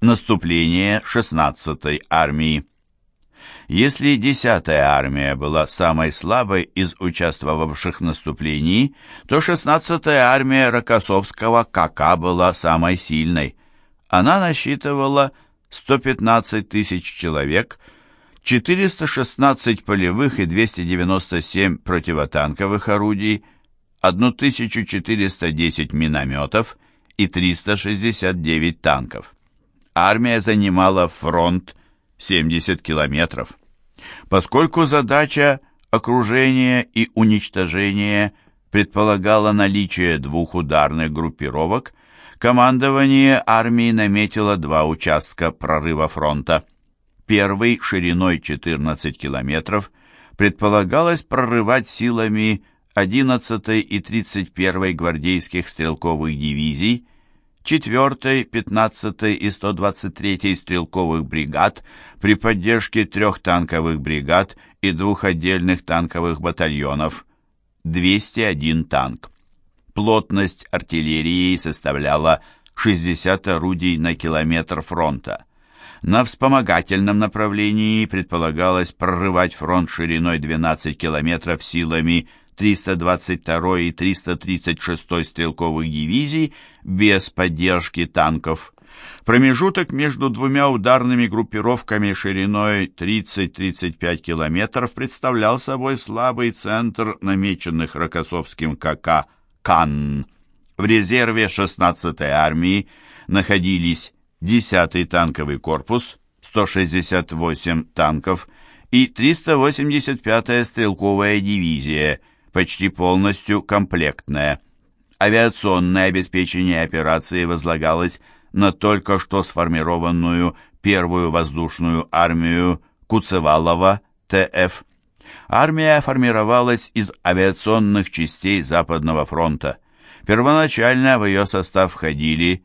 Наступление 16-й армии. Если 10-я армия была самой слабой из участвовавших в наступлении, то 16-я армия Рокоссовского КК была самой сильной. Она насчитывала 115 тысяч человек, 416 полевых и 297 противотанковых орудий, 1410 минометов и 369 танков. Армия занимала фронт 70 километров. Поскольку задача окружения и уничтожения предполагала наличие двух ударных группировок, командование армии наметило два участка прорыва фронта. Первый, шириной 14 километров, предполагалось прорывать силами 11 и 31 гвардейских стрелковых дивизий, 4, 15 и 123 стрелковых бригад при поддержке трех танковых бригад и двух отдельных танковых батальонов, 201 танк. Плотность артиллерии составляла 60 орудий на километр фронта. На вспомогательном направлении предполагалось прорывать фронт шириной 12 километров силами 322 и 336 стрелковых дивизий без поддержки танков. Промежуток между двумя ударными группировками шириной 30-35 километров представлял собой слабый центр намеченных Рокоссовским КК Канн. В резерве 16-й армии находились 10-й танковый корпус, 168 танков и 385-я стрелковая дивизия – почти полностью комплектная. Авиационное обеспечение операции возлагалось на только что сформированную первую воздушную армию Куцевалова ТФ. Армия формировалась из авиационных частей Западного фронта. Первоначально в ее состав входили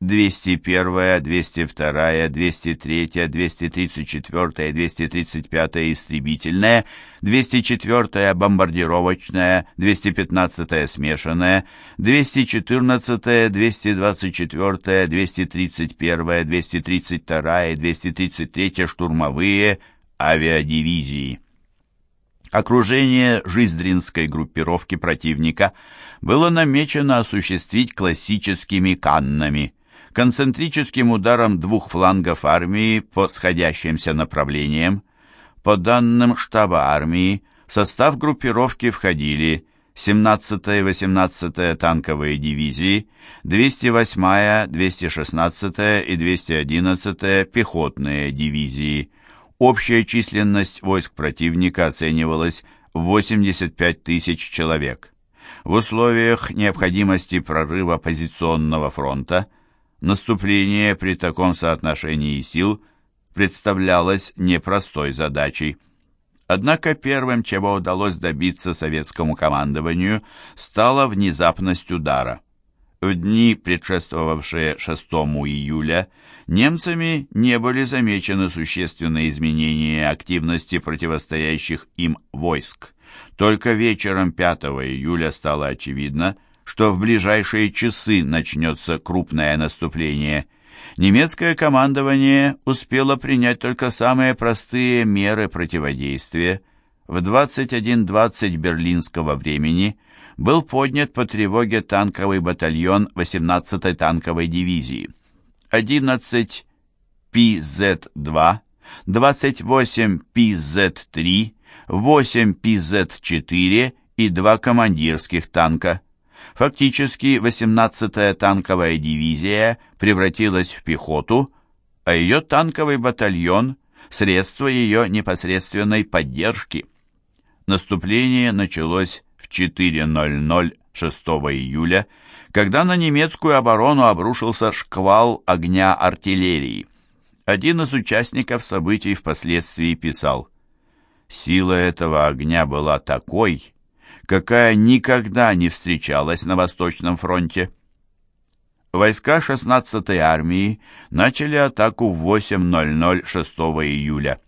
201, 202, 203, 234, 235 истребительная, 204 бомбардировочная, 215 смешанная, 214, 224, 231, 232 и 233 штурмовые авиадивизии. Окружение Жиздринской группировки противника было намечено осуществить классическими каннами – концентрическим ударом двух флангов армии по сходящимся направлениям. По данным штаба армии, в состав группировки входили 17-я и 18-я танковые дивизии, 208-я, 216-я и 211-я пехотные дивизии. Общая численность войск противника оценивалась в 85 тысяч человек. В условиях необходимости прорыва позиционного фронта – Наступление при таком соотношении сил представлялось непростой задачей. Однако первым, чего удалось добиться советскому командованию, стала внезапность удара. В дни, предшествовавшие 6 июля, немцами не были замечены существенные изменения активности противостоящих им войск. Только вечером 5 июля стало очевидно, что в ближайшие часы начнется крупное наступление. Немецкое командование успело принять только самые простые меры противодействия. В 21.20 берлинского времени был поднят по тревоге танковый батальон 18-й танковой дивизии. 11 ПЗ-2, 28 ПЗ-3, 8 ПЗ-4 и два командирских танка – Фактически 18-я танковая дивизия превратилась в пехоту, а ее танковый батальон – средство ее непосредственной поддержки. Наступление началось в 4.00 6 июля, когда на немецкую оборону обрушился шквал огня артиллерии. Один из участников событий впоследствии писал «Сила этого огня была такой, какая никогда не встречалась на Восточном фронте. Войска 16-й армии начали атаку в 8.00 6 июля.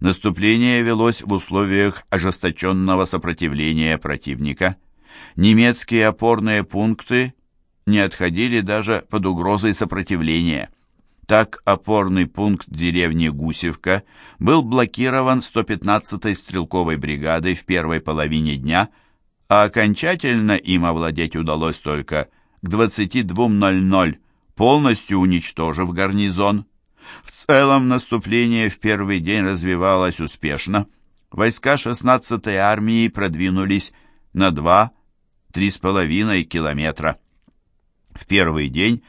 Наступление велось в условиях ожесточенного сопротивления противника. Немецкие опорные пункты не отходили даже под угрозой сопротивления. Так опорный пункт деревни Гусевка был блокирован 115-й стрелковой бригадой в первой половине дня, а окончательно им овладеть удалось только к 22.00, полностью уничтожив гарнизон. В целом наступление в первый день развивалось успешно. Войска 16-й армии продвинулись на 2-3,5 километра. В первый день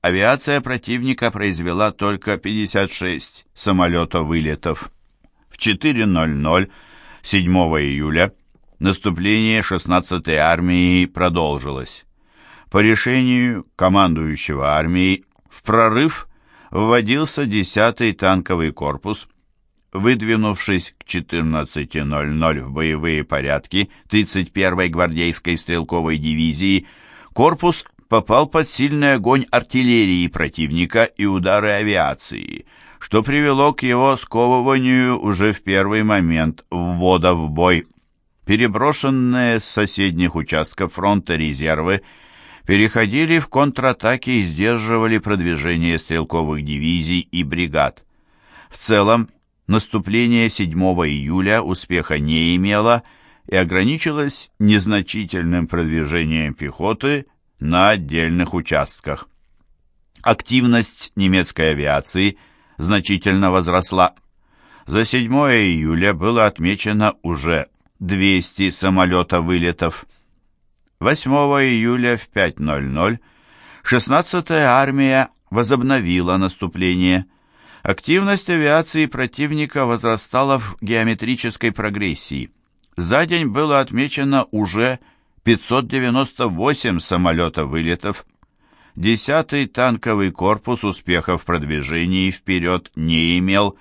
авиация противника произвела только 56 самолета-вылетов. В 4.00 7 июля наступление 16-й армии продолжилось. По решению командующего армией в прорыв вводился 10-й танковый корпус, выдвинувшись к 14.00 в боевые порядки 31-й гвардейской стрелковой дивизии, корпус попал под сильный огонь артиллерии противника и удары авиации, что привело к его сковыванию уже в первый момент ввода в бой. Переброшенные с соседних участков фронта резервы переходили в контратаки и сдерживали продвижение стрелковых дивизий и бригад. В целом, наступление 7 июля успеха не имело и ограничилось незначительным продвижением пехоты на отдельных участках. Активность немецкой авиации значительно возросла. За 7 июля было отмечено уже 200 самолета-вылетов. 8 июля в 5.00 16-я армия возобновила наступление. Активность авиации противника возрастала в геометрической прогрессии. За день было отмечено уже 598 самолета-вылетов. 10-й танковый корпус успехов в продвижении вперед не имел,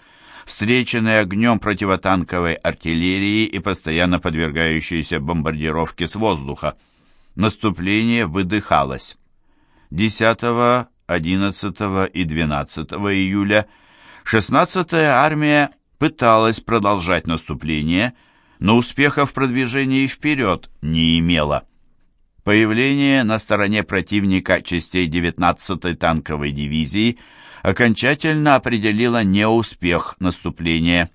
встреченный огнем противотанковой артиллерии и постоянно подвергающейся бомбардировке с воздуха. Наступление выдыхалось. 10, 11 и 12 июля 16-я армия пыталась продолжать наступление – но успеха в продвижении вперед не имела. Появление на стороне противника частей 19-й танковой дивизии окончательно определило неуспех наступления.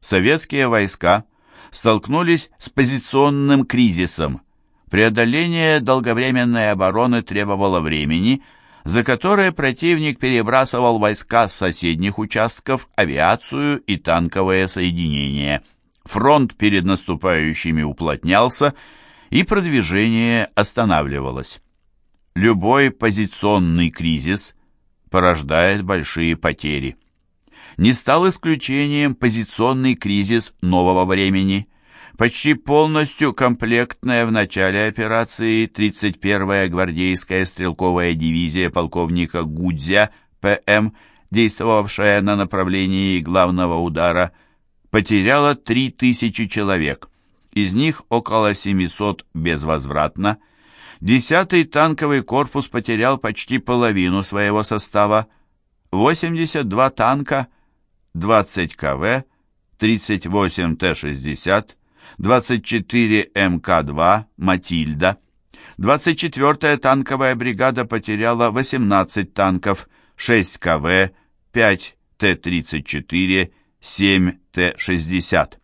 Советские войска столкнулись с позиционным кризисом. Преодоление долговременной обороны требовало времени, за которое противник перебрасывал войска с соседних участков, авиацию и танковые соединения – Фронт перед наступающими уплотнялся, и продвижение останавливалось. Любой позиционный кризис порождает большие потери. Не стал исключением позиционный кризис нового времени. Почти полностью комплектная в начале операции 31-я гвардейская стрелковая дивизия полковника Гудзя ПМ, действовавшая на направлении главного удара – потеряла 3000 человек, из них около 700 безвозвратно. 10-й танковый корпус потерял почти половину своего состава, 82 танка, 20 КВ, 38 Т-60, 24 МК-2 «Матильда». 24-я танковая бригада потеряла 18 танков, 6 КВ, 5 Т-34, 7 Т-60.